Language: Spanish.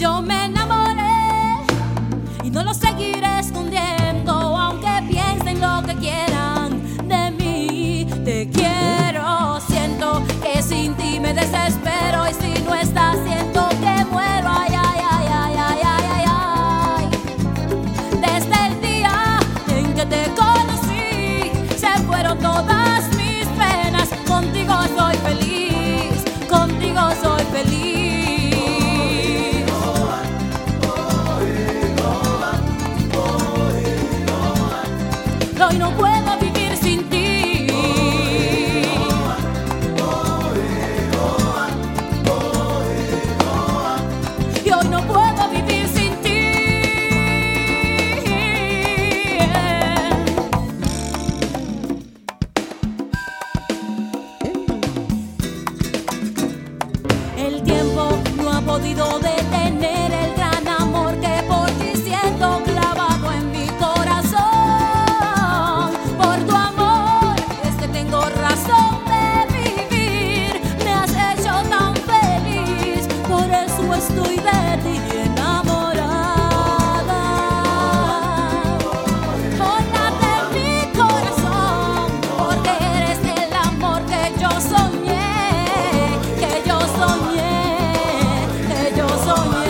your man hoy no puedo vivir sin ti. Y hoy no puedo vivir sin ti. El tiempo no ha podido sonhei.